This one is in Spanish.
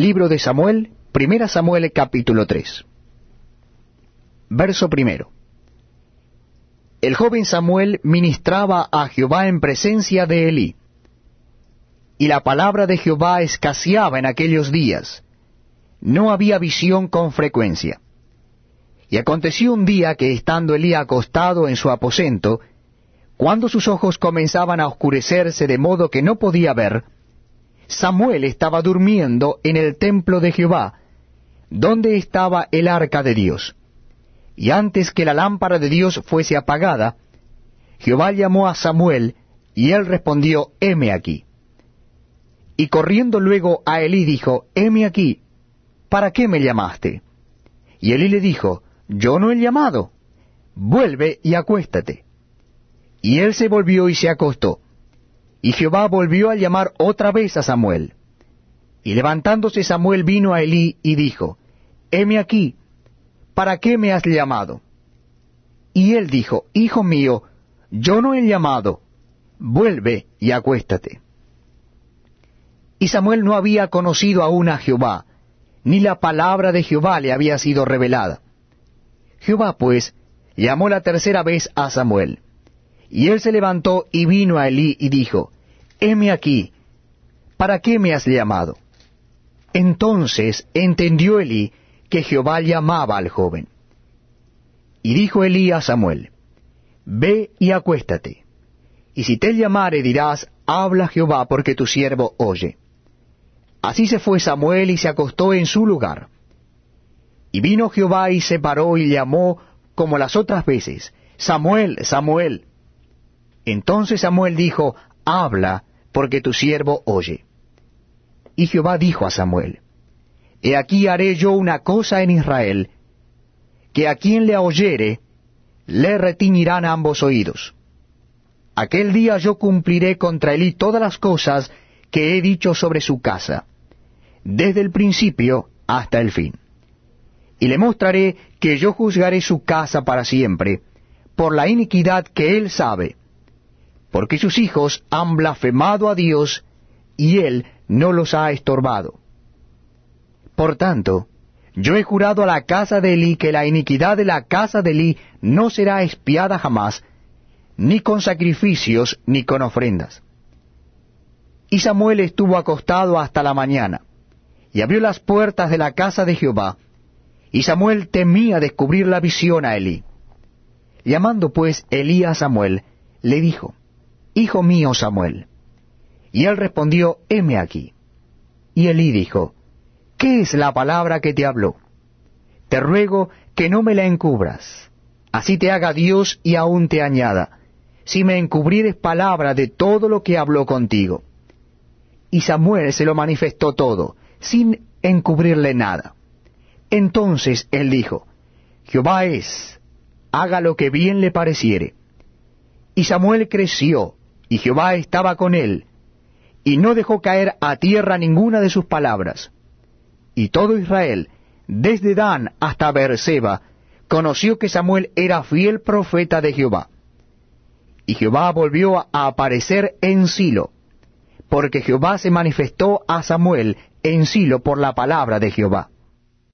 Libro de Samuel, Primera Samuel capítulo 3. Verso primero. El joven Samuel ministraba a Jehová en presencia de Elí. Y la palabra de Jehová escaseaba en aquellos días. No había visión con frecuencia. Y aconteció un día que estando Elí acostado en su aposento, cuando sus ojos comenzaban a oscurecerse de modo que no podía ver, Samuel estaba durmiendo en el templo de Jehová, donde estaba el arca de Dios. Y antes que la lámpara de Dios fuese apagada, Jehová llamó a Samuel, y él respondió, heme aquí. Y corriendo luego a Elí dijo, heme aquí, ¿para qué me llamaste? Y Elí le dijo, yo no he llamado, vuelve y acuéstate. Y él se volvió y se acostó. Y Jehová volvió a llamar otra vez a Samuel. Y levantándose Samuel vino a Elí y dijo, Heme aquí, ¿para qué me has llamado? Y él dijo, Hijo mío, yo no he llamado, vuelve y acuéstate. Y Samuel no había conocido aún a Jehová, ni la palabra de Jehová le había sido revelada. Jehová pues llamó la tercera vez a Samuel. Y él se levantó y vino a Elí y dijo, Heme aquí, ¿para qué me has llamado? Entonces entendió Elí que Jehová llamaba al joven. Y dijo Elí a Samuel, Ve y acuéstate, y si te llamare dirás, Habla Jehová porque tu siervo oye. Así se fue Samuel y se acostó en su lugar. Y vino Jehová y se paró y llamó como las otras veces, Samuel, Samuel. Entonces Samuel dijo, Habla, porque tu siervo oye. Y Jehová dijo a Samuel, He aquí haré yo una cosa en Israel, que a quien le oyere, le retiñirán ambos oídos. Aquel día yo cumpliré contra y todas las cosas que he dicho sobre su casa, desde el principio hasta el fin. Y le mostraré que yo juzgaré su casa para siempre, por la iniquidad que él sabe, porque sus hijos han blasfemado a Dios, y él no los ha estorbado. Por tanto, yo he jurado a la casa de Elí que la iniquidad de la casa de Elí no será espiada jamás, ni con sacrificios ni con ofrendas. Y Samuel estuvo acostado hasta la mañana, y abrió las puertas de la casa de Jehová, y Samuel temía descubrir la visión a Elí. Llamando pues Elí a Samuel, le dijo, Hijo mío Samuel. Y él respondió, heme aquí. Y Elí dijo, ¿qué es la palabra que te habló? Te ruego que no me la encubras. Así te haga Dios y aún te añada, si me encubrieres palabra de todo lo que habló contigo. Y Samuel se lo manifestó todo, sin encubrirle nada. Entonces él dijo, Jehová es, haga lo que bien le pareciere. Y Samuel creció, y Jehová estaba con él, y no dejó caer a tierra ninguna de sus palabras. Y todo Israel, desde Dan hasta Beerseba, conoció que Samuel era fiel profeta de Jehová. Y Jehová volvió a aparecer en Silo, porque Jehová se manifestó a Samuel en Silo por la palabra de Jehová.